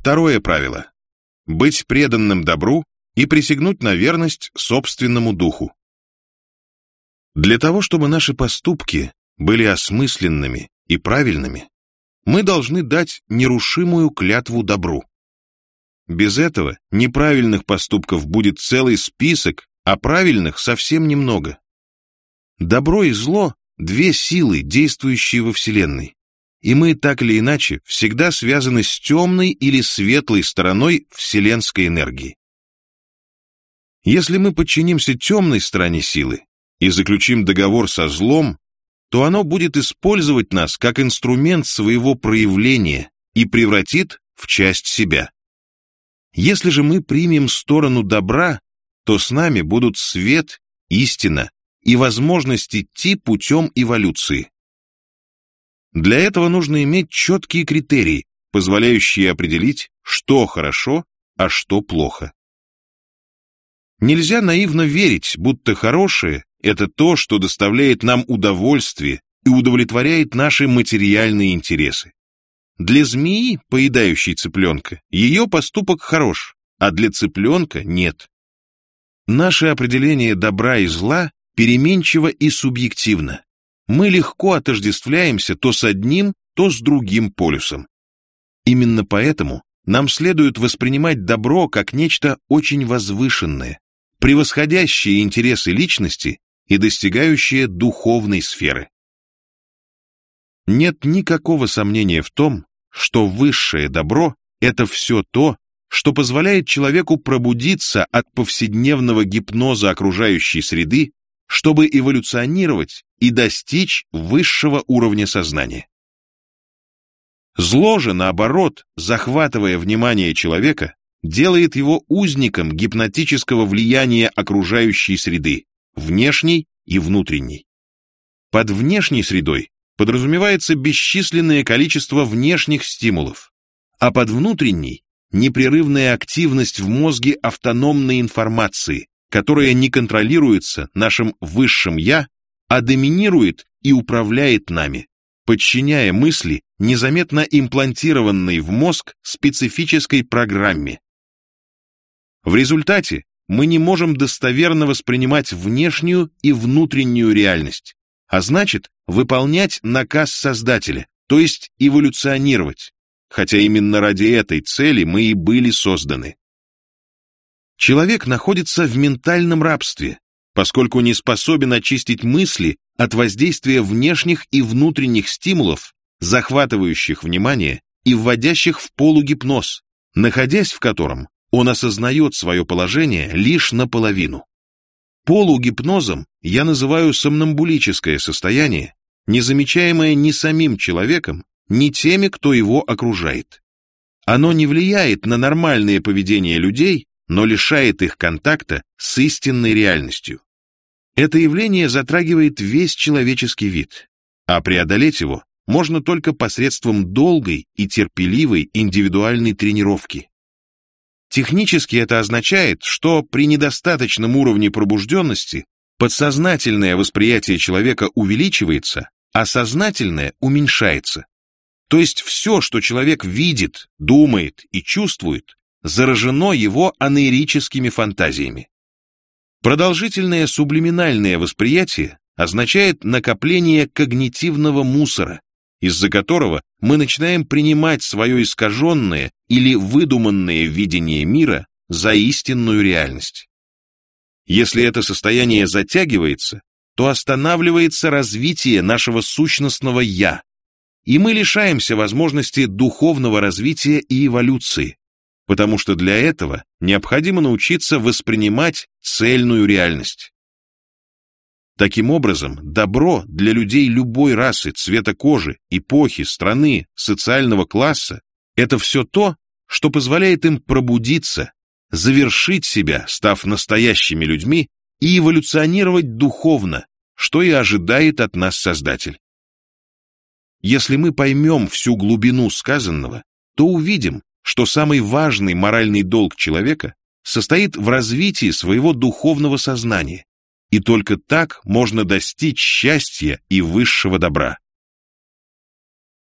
Второе правило. Быть преданным добру и присягнуть на верность собственному духу. Для того, чтобы наши поступки были осмысленными и правильными, мы должны дать нерушимую клятву добру. Без этого неправильных поступков будет целый список, а правильных совсем немного. Добро и зло – две силы, действующие во Вселенной. И мы, так или иначе, всегда связаны с темной или светлой стороной вселенской энергии. Если мы подчинимся темной стороне силы и заключим договор со злом, то оно будет использовать нас как инструмент своего проявления и превратит в часть себя. Если же мы примем сторону добра, то с нами будут свет, истина и возможность идти путем эволюции. Для этого нужно иметь четкие критерии, позволяющие определить, что хорошо, а что плохо. Нельзя наивно верить, будто хорошее – это то, что доставляет нам удовольствие и удовлетворяет наши материальные интересы. Для змеи, поедающей цыпленка, ее поступок хорош, а для цыпленка нет. Наше определение добра и зла переменчиво и субъективно. Мы легко отождествляемся то с одним, то с другим полюсом. Именно поэтому нам следует воспринимать добро как нечто очень возвышенное, превосходящее интересы личности и достигающее духовной сферы. Нет никакого сомнения в том, что высшее добро — это все то, что позволяет человеку пробудиться от повседневного гипноза окружающей среды, чтобы эволюционировать и достичь высшего уровня сознания. Зло же, наоборот, захватывая внимание человека, делает его узником гипнотического влияния окружающей среды, внешней и внутренней. Под внешней средой подразумевается бесчисленное количество внешних стимулов, а под внутренней – непрерывная активность в мозге автономной информации, которая не контролируется нашим высшим «я», а доминирует и управляет нами, подчиняя мысли, незаметно имплантированной в мозг специфической программе. В результате мы не можем достоверно воспринимать внешнюю и внутреннюю реальность, а значит, выполнять наказ Создателя, то есть эволюционировать, хотя именно ради этой цели мы и были созданы. Человек находится в ментальном рабстве, поскольку не способен очистить мысли от воздействия внешних и внутренних стимулов, захватывающих внимание и вводящих в полугипноз, находясь в котором он осознает свое положение лишь наполовину. Полугипнозом я называю сомнамбулическое состояние, не замечаемое ни самим человеком, ни теми, кто его окружает. Оно не влияет на нормальное поведение людей, но лишает их контакта с истинной реальностью. Это явление затрагивает весь человеческий вид, а преодолеть его можно только посредством долгой и терпеливой индивидуальной тренировки. Технически это означает, что при недостаточном уровне пробужденности подсознательное восприятие человека увеличивается, а сознательное уменьшается. То есть все, что человек видит, думает и чувствует, заражено его анеирическими фантазиями. Продолжительное сублиминальное восприятие означает накопление когнитивного мусора, из-за которого мы начинаем принимать свое искаженное или выдуманное видение мира за истинную реальность. Если это состояние затягивается, то останавливается развитие нашего сущностного «я», и мы лишаемся возможности духовного развития и эволюции, потому что для этого необходимо научиться воспринимать цельную реальность. Таким образом, добро для людей любой расы, цвета кожи, эпохи, страны, социального класса – это все то, что позволяет им пробудиться, завершить себя, став настоящими людьми, и эволюционировать духовно, что и ожидает от нас Создатель. Если мы поймем всю глубину сказанного, то увидим, что самый важный моральный долг человека состоит в развитии своего духовного сознания, и только так можно достичь счастья и высшего добра.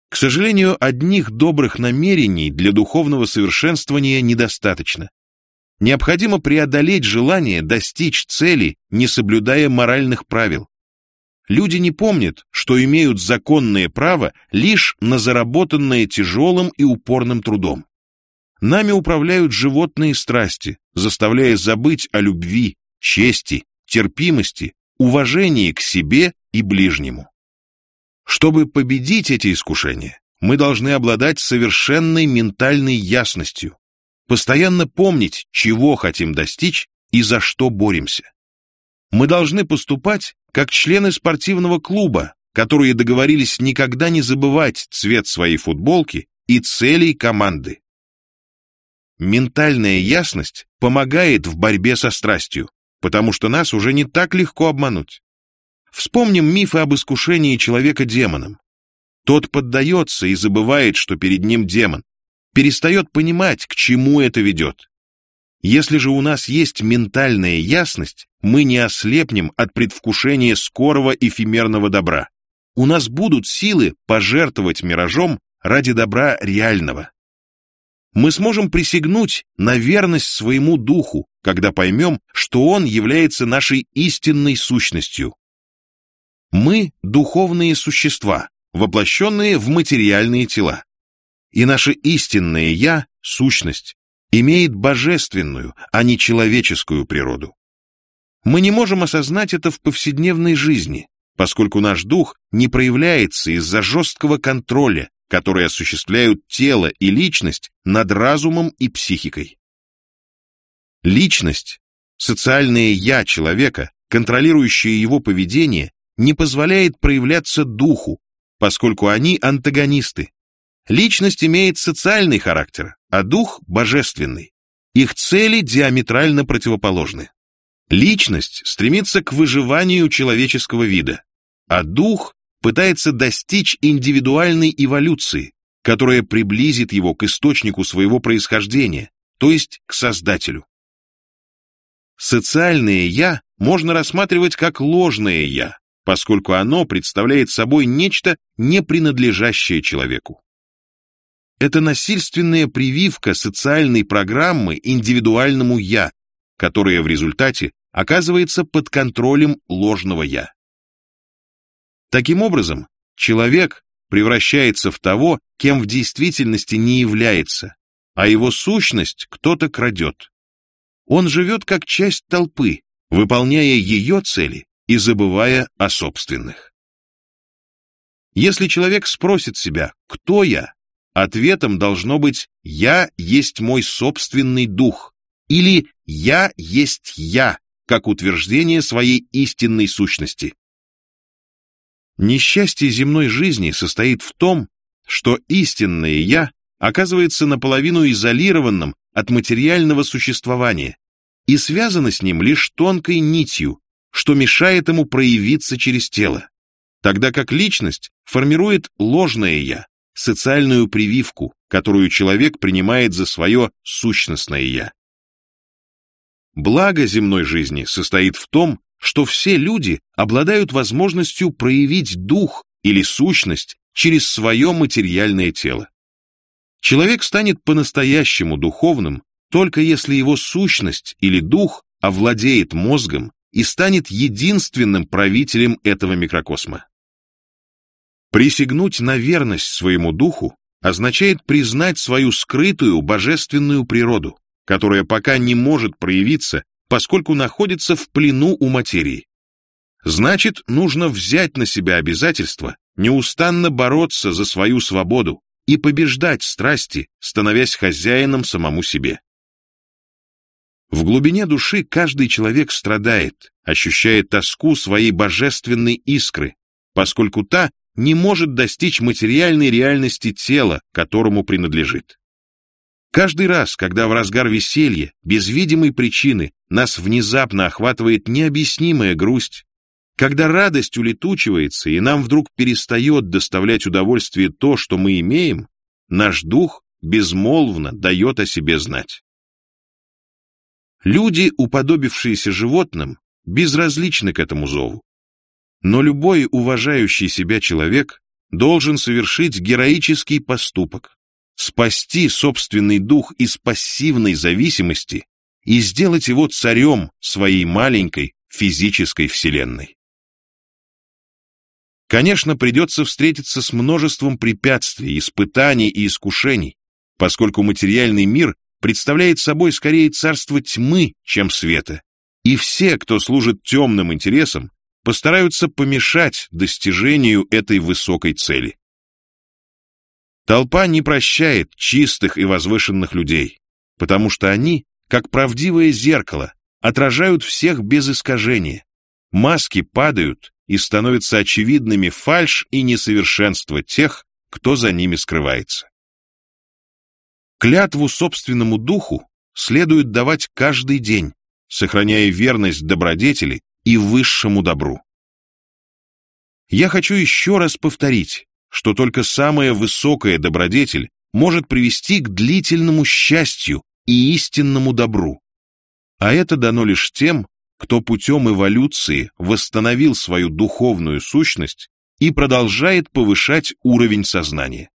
К сожалению, одних добрых намерений для духовного совершенствования недостаточно. Необходимо преодолеть желание достичь цели, не соблюдая моральных правил. Люди не помнят, что имеют законное право лишь на заработанное тяжелым и упорным трудом. Нами управляют животные страсти, заставляя забыть о любви, чести, терпимости, уважении к себе и ближнему. Чтобы победить эти искушения, мы должны обладать совершенной ментальной ясностью, постоянно помнить, чего хотим достичь и за что боремся. Мы должны поступать как члены спортивного клуба, которые договорились никогда не забывать цвет своей футболки и целей команды. Ментальная ясность помогает в борьбе со страстью, потому что нас уже не так легко обмануть. Вспомним мифы об искушении человека демоном. Тот поддается и забывает, что перед ним демон, перестает понимать, к чему это ведет. Если же у нас есть ментальная ясность, мы не ослепнем от предвкушения скорого эфемерного добра. У нас будут силы пожертвовать миражом ради добра реального. Мы сможем присягнуть на верность своему духу, когда поймем, что он является нашей истинной сущностью. Мы – духовные существа, воплощенные в материальные тела. И наше истинное «я» — сущность, имеет божественную, а не человеческую природу. Мы не можем осознать это в повседневной жизни, поскольку наш дух не проявляется из-за жесткого контроля, который осуществляют тело и личность над разумом и психикой. Личность, социальное «я» человека, контролирующее его поведение, не позволяет проявляться духу, поскольку они антагонисты, Личность имеет социальный характер, а дух – божественный. Их цели диаметрально противоположны. Личность стремится к выживанию человеческого вида, а дух пытается достичь индивидуальной эволюции, которая приблизит его к источнику своего происхождения, то есть к Создателю. Социальное «я» можно рассматривать как ложное «я», поскольку оно представляет собой нечто, не принадлежащее человеку. Это насильственная прививка социальной программы индивидуальному «я», которая в результате оказывается под контролем ложного «я». Таким образом, человек превращается в того, кем в действительности не является, а его сущность кто-то крадет. Он живет как часть толпы, выполняя ее цели и забывая о собственных. Если человек спросит себя «Кто я?», Ответом должно быть «я есть мой собственный дух» или «я есть я», как утверждение своей истинной сущности. Несчастье земной жизни состоит в том, что истинное «я» оказывается наполовину изолированным от материального существования и связано с ним лишь тонкой нитью, что мешает ему проявиться через тело, тогда как личность формирует ложное «я», социальную прививку, которую человек принимает за свое сущностное «я». Благо земной жизни состоит в том, что все люди обладают возможностью проявить дух или сущность через свое материальное тело. Человек станет по-настоящему духовным, только если его сущность или дух овладеет мозгом и станет единственным правителем этого микрокосма. Присягнуть на верность своему духу означает признать свою скрытую божественную природу, которая пока не может проявиться, поскольку находится в плену у материи. Значит, нужно взять на себя обязательство неустанно бороться за свою свободу и побеждать страсти, становясь хозяином самому себе. В глубине души каждый человек страдает, ощущая тоску своей божественной искры, поскольку та не может достичь материальной реальности тела, которому принадлежит. Каждый раз, когда в разгар веселья, без видимой причины, нас внезапно охватывает необъяснимая грусть, когда радость улетучивается и нам вдруг перестает доставлять удовольствие то, что мы имеем, наш дух безмолвно дает о себе знать. Люди, уподобившиеся животным, безразличны к этому зову. Но любой уважающий себя человек должен совершить героический поступок, спасти собственный дух из пассивной зависимости и сделать его царем своей маленькой физической вселенной. Конечно, придется встретиться с множеством препятствий, испытаний и искушений, поскольку материальный мир представляет собой скорее царство тьмы, чем света, и все, кто служит темным интересам, постараются помешать достижению этой высокой цели. Толпа не прощает чистых и возвышенных людей, потому что они, как правдивое зеркало, отражают всех без искажения. Маски падают, и становятся очевидными фальшь и несовершенство тех, кто за ними скрывается. Клятву собственному духу следует давать каждый день, сохраняя верность добродетели и высшему добру. Я хочу еще раз повторить, что только самая высокая добродетель может привести к длительному счастью и истинному добру. А это дано лишь тем, кто путем эволюции восстановил свою духовную сущность и продолжает повышать уровень сознания.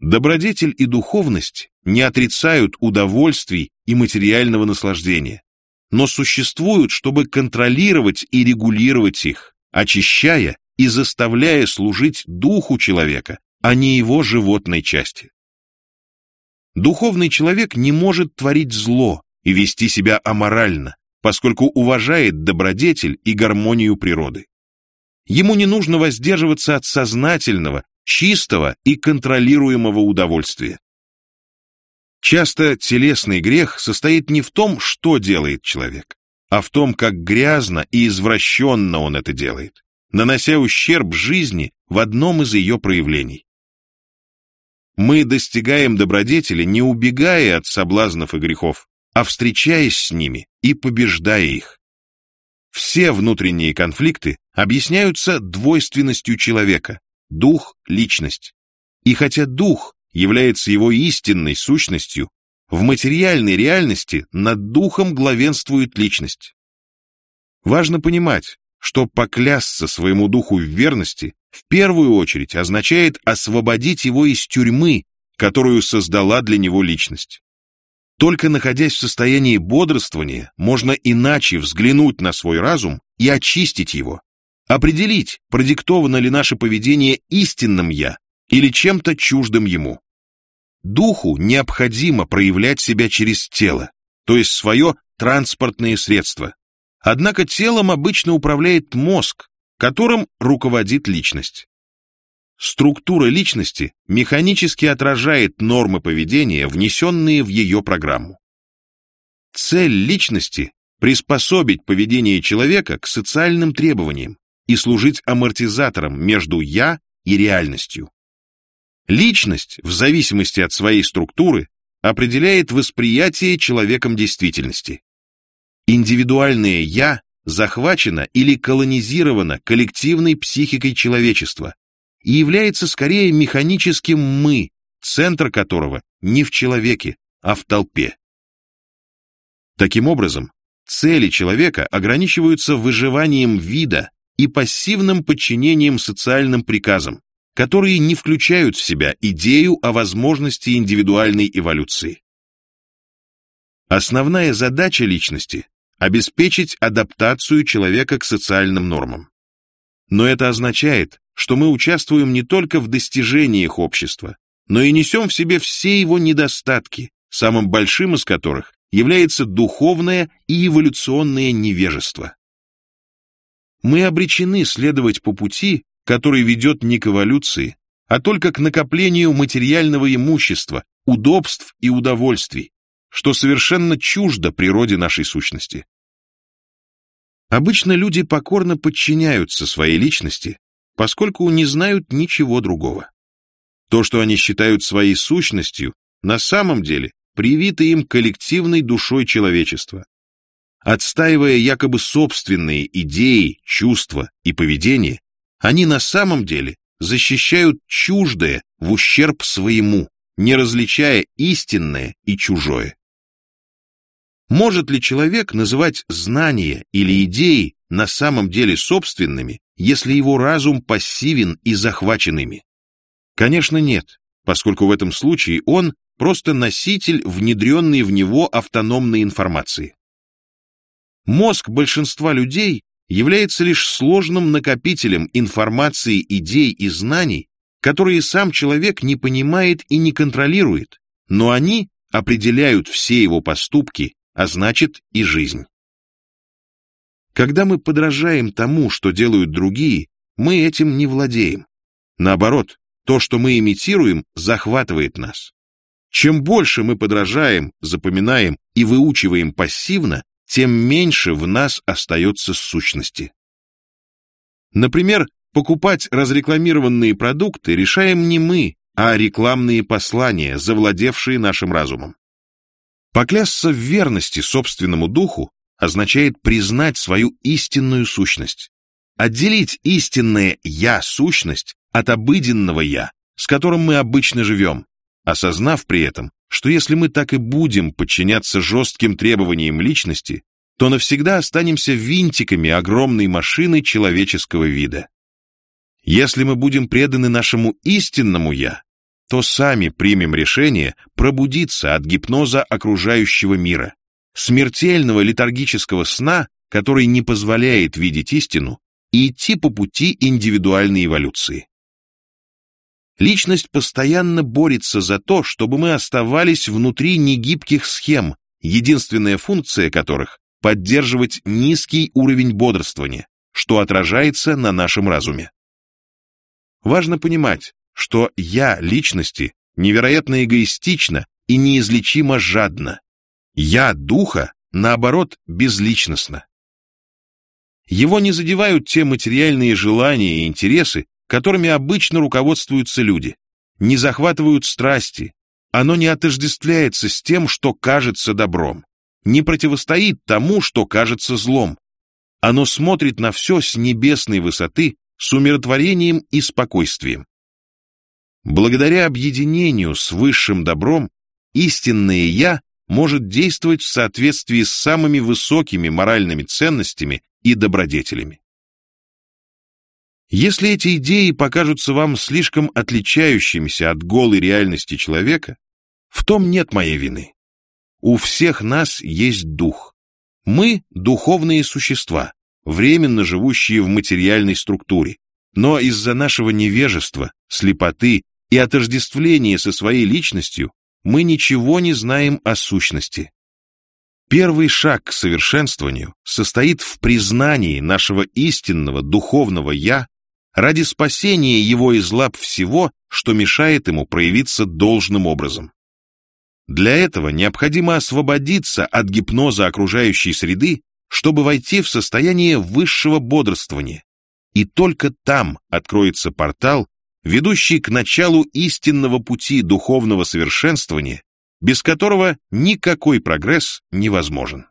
Добродетель и духовность не отрицают удовольствий и материального наслаждения, но существуют, чтобы контролировать и регулировать их, очищая и заставляя служить духу человека, а не его животной части. Духовный человек не может творить зло и вести себя аморально, поскольку уважает добродетель и гармонию природы. Ему не нужно воздерживаться от сознательного, чистого и контролируемого удовольствия. Часто телесный грех состоит не в том, что делает человек, а в том, как грязно и извращенно он это делает, нанося ущерб жизни в одном из ее проявлений. Мы достигаем добродетели, не убегая от соблазнов и грехов, а встречаясь с ними и побеждая их. Все внутренние конфликты объясняются двойственностью человека – дух, личность. И хотя дух является его истинной сущностью, в материальной реальности над духом главенствует личность. Важно понимать, что поклясться своему духу в верности в первую очередь означает освободить его из тюрьмы, которую создала для него личность. Только находясь в состоянии бодрствования, можно иначе взглянуть на свой разум и очистить его, определить, продиктовано ли наше поведение истинным «я» или чем-то чуждым ему. Духу необходимо проявлять себя через тело, то есть свое транспортное средство. Однако телом обычно управляет мозг, которым руководит личность. Структура личности механически отражает нормы поведения, внесенные в ее программу. Цель личности – приспособить поведение человека к социальным требованиям и служить амортизатором между «я» и реальностью. Личность, в зависимости от своей структуры, определяет восприятие человеком действительности. Индивидуальное «я» захвачено или колонизировано коллективной психикой человечества, и является скорее механическим «мы», центр которого не в человеке, а в толпе. Таким образом, цели человека ограничиваются выживанием вида и пассивным подчинением социальным приказам, которые не включают в себя идею о возможности индивидуальной эволюции. Основная задача личности – обеспечить адаптацию человека к социальным нормам. Но это означает, что мы участвуем не только в достижениях общества, но и несем в себе все его недостатки, самым большим из которых является духовное и эволюционное невежество. Мы обречены следовать по пути, который ведет не к эволюции, а только к накоплению материального имущества, удобств и удовольствий, что совершенно чуждо природе нашей сущности. Обычно люди покорно подчиняются своей личности, поскольку не знают ничего другого. То, что они считают своей сущностью, на самом деле привито им коллективной душой человечества. Отстаивая якобы собственные идеи, чувства и поведение, они на самом деле защищают чуждое в ущерб своему, не различая истинное и чужое. Может ли человек называть знания или идеи на самом деле собственными если его разум пассивен и захвачен ими? Конечно, нет, поскольку в этом случае он просто носитель внедренной в него автономной информации. Мозг большинства людей является лишь сложным накопителем информации, идей и знаний, которые сам человек не понимает и не контролирует, но они определяют все его поступки, а значит и жизнь. Когда мы подражаем тому, что делают другие, мы этим не владеем. Наоборот, то, что мы имитируем, захватывает нас. Чем больше мы подражаем, запоминаем и выучиваем пассивно, тем меньше в нас остается сущности. Например, покупать разрекламированные продукты решаем не мы, а рекламные послания, завладевшие нашим разумом. Поклясться в верности собственному духу означает признать свою истинную сущность, отделить истинное «я-сущность» от обыденного «я», с которым мы обычно живем, осознав при этом, что если мы так и будем подчиняться жестким требованиям личности, то навсегда останемся винтиками огромной машины человеческого вида. Если мы будем преданы нашему истинному «я», то сами примем решение пробудиться от гипноза окружающего мира, смертельного летаргического сна, который не позволяет видеть истину, и идти по пути индивидуальной эволюции. Личность постоянно борется за то, чтобы мы оставались внутри негибких схем, единственная функция которых — поддерживать низкий уровень бодрствования, что отражается на нашем разуме. Важно понимать, что «я» личности невероятно эгоистично и неизлечимо жадно. «Я» духа, наоборот, безличностно. Его не задевают те материальные желания и интересы, которыми обычно руководствуются люди, не захватывают страсти, оно не отождествляется с тем, что кажется добром, не противостоит тому, что кажется злом. Оно смотрит на все с небесной высоты с умиротворением и спокойствием. Благодаря объединению с высшим добром, истинное «я» может действовать в соответствии с самыми высокими моральными ценностями и добродетелями. Если эти идеи покажутся вам слишком отличающимися от голой реальности человека, в том нет моей вины. У всех нас есть дух. Мы — духовные существа, временно живущие в материальной структуре, но из-за нашего невежества, слепоты и отождествления со своей личностью мы ничего не знаем о сущности. Первый шаг к совершенствованию состоит в признании нашего истинного духовного «я» ради спасения его из лап всего, что мешает ему проявиться должным образом. Для этого необходимо освободиться от гипноза окружающей среды, чтобы войти в состояние высшего бодрствования, и только там откроется портал, ведущий к началу истинного пути духовного совершенствования, без которого никакой прогресс невозможен.